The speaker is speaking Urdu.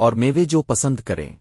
اور میوے جو پسند کریں۔